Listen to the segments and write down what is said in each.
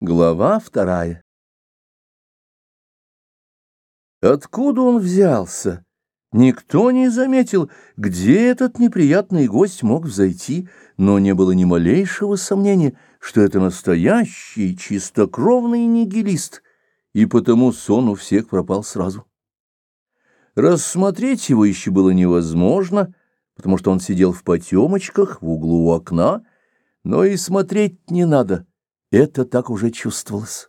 Глава вторая Откуда он взялся? Никто не заметил, где этот неприятный гость мог взойти, но не было ни малейшего сомнения, что это настоящий чистокровный нигилист, и потому сон у всех пропал сразу. Рассмотреть его еще было невозможно, потому что он сидел в потемочках в углу у окна, но и смотреть не надо — это так уже чувствовалось.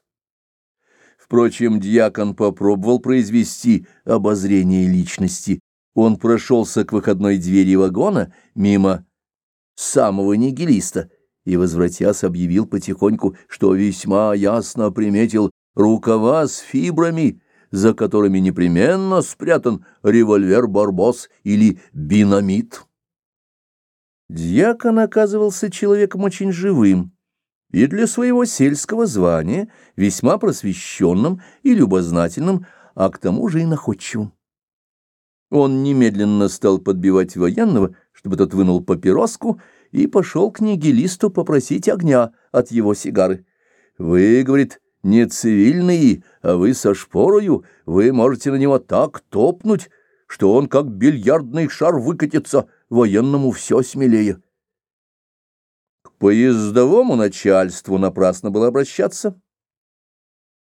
Впрочем, дьякон попробовал произвести обозрение личности. Он прошелся к выходной двери вагона мимо самого нигилиста и, возвратясь, объявил потихоньку, что весьма ясно приметил рукава с фибрами, за которыми непременно спрятан револьвер «Барбос» или «Бинамит». Дьякон оказывался человеком очень живым и для своего сельского звания весьма просвещенным и любознательным, а к тому же и находчивым. Он немедленно стал подбивать военного, чтобы тот вынул папироску, и пошел к нигилисту попросить огня от его сигары. «Вы, — говорит, — не цивильные, а вы со шпорою, вы можете на него так топнуть, что он как бильярдный шар выкатится, военному все смелее». Поездовому начальству напрасно было обращаться,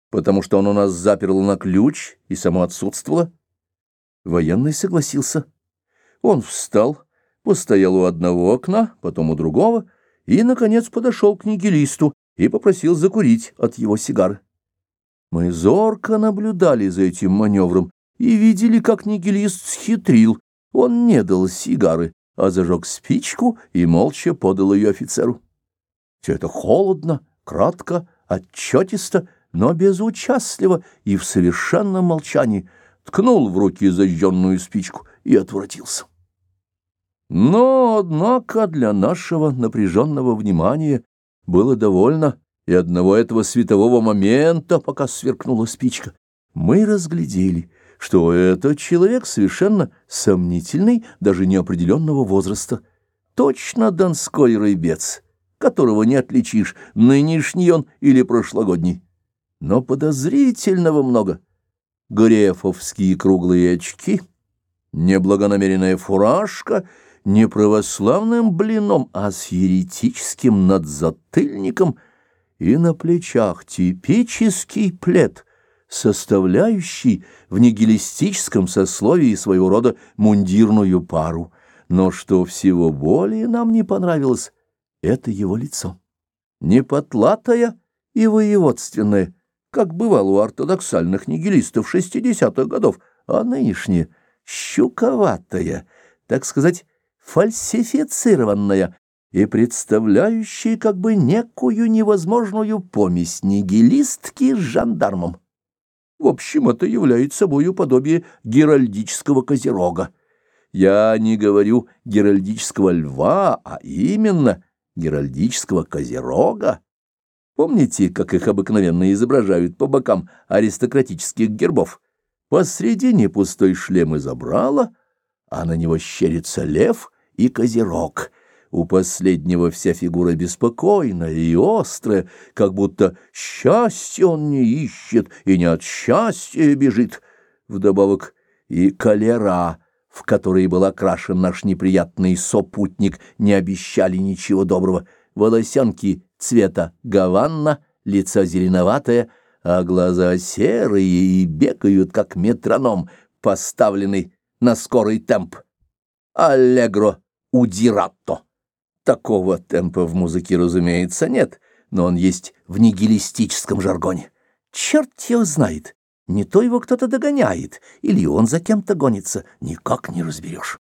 потому что он у нас заперл на ключ и само отсутствовало. Военный согласился. Он встал, постоял у одного окна, потом у другого, и, наконец, подошел к нигилисту и попросил закурить от его сигары. Мы зорко наблюдали за этим маневром и видели, как нигилист схитрил. Он не дал сигары, а зажег спичку и молча подал ее офицеру. Все это холодно, кратко, отчетисто, но безучастливо и в совершенном молчании ткнул в руки зажженную спичку и отвратился. Но, однако, для нашего напряженного внимания было довольно и одного этого светового момента, пока сверкнула спичка. Мы разглядели — что этот человек совершенно сомнительный, даже неопределенного возраста. Точно донской рыбец, которого не отличишь, нынешний он или прошлогодний. Но подозрительного много. Грефовские круглые очки, неблагонамеренная фуражка, не православным блином, а с еретическим надзатыльником и на плечах типический плед — составляющий в нигилистическом сословии своего рода мундирную пару. Но что всего более нам не понравилось, это его лицо. Не потлатое и воеводственное, как бывало у ортодоксальных нигилистов шестидесятых годов, а нынешнее щуковатое, так сказать, фальсифицированное и представляющее как бы некую невозможную помесь нигилистки с жандармом. В общем, это является собою подобие геральдического козерога. Я не говорю геральдического льва, а именно геральдического козерога. Помните, как их обыкновенно изображают по бокам аристократических гербов? Посредине пустой шлем и забрала, а на него щерится лев и козерог — у последнего вся фигура беспокойная и острая, как будто счастья он не ищет и не от счастья бежит. Вдобавок и колера, в которой был окрашен наш неприятный сопутник, не обещали ничего доброго. Волосенки цвета гаванна, лицо зеленоватое, а глаза серые и бегают, как метроном, поставленный на скорый темп. Аллегро удиратто. Такого темпа в музыке, разумеется, нет, но он есть в нигилистическом жаргоне. Черт его знает, не то его кто-то догоняет, или он за кем-то гонится, никак не разберешь.